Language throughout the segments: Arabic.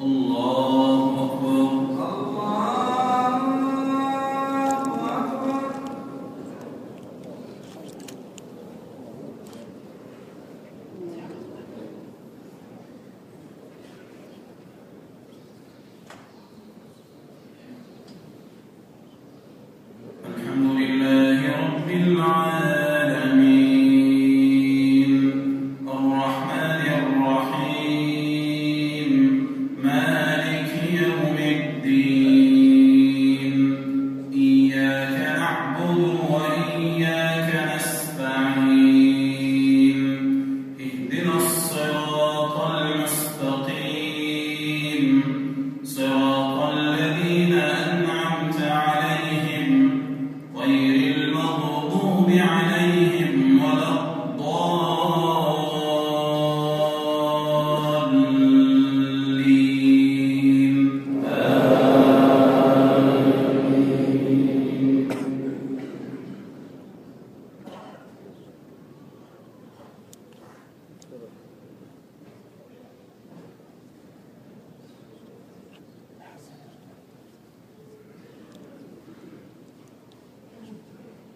الله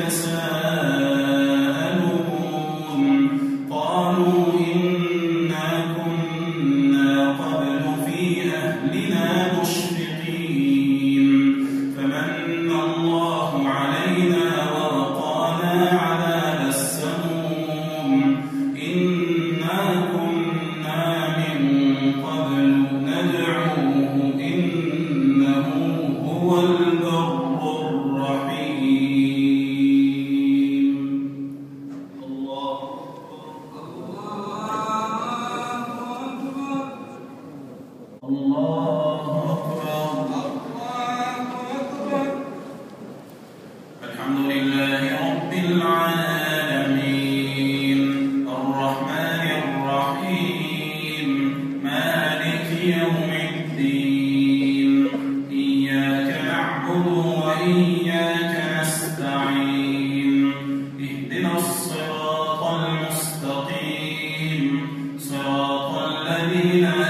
الرحيم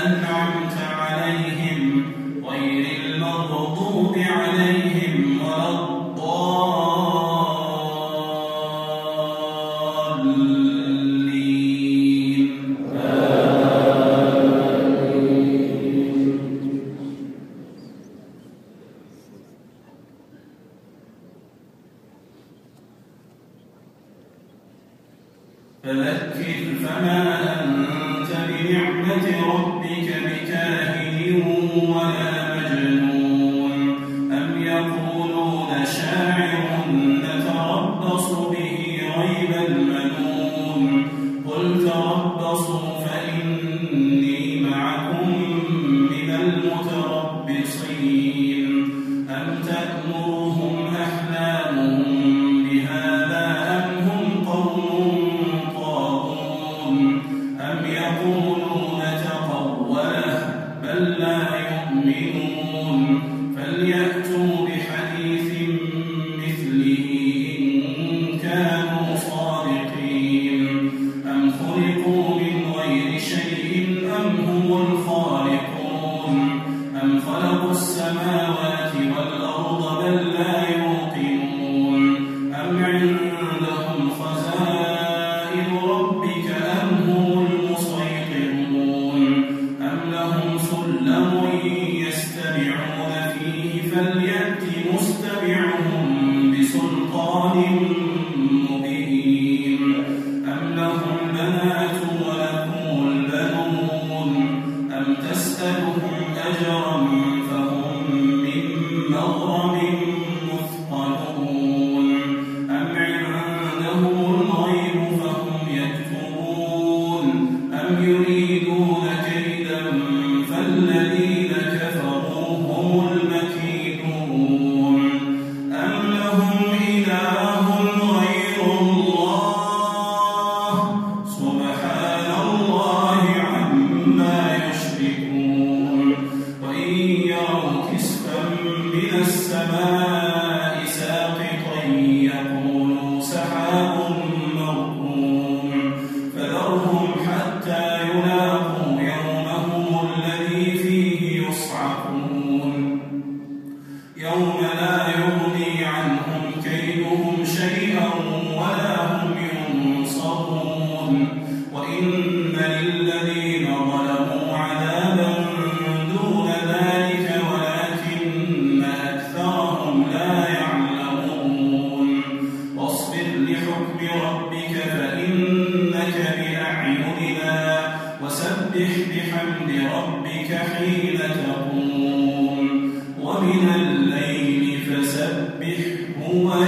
and يوم Uma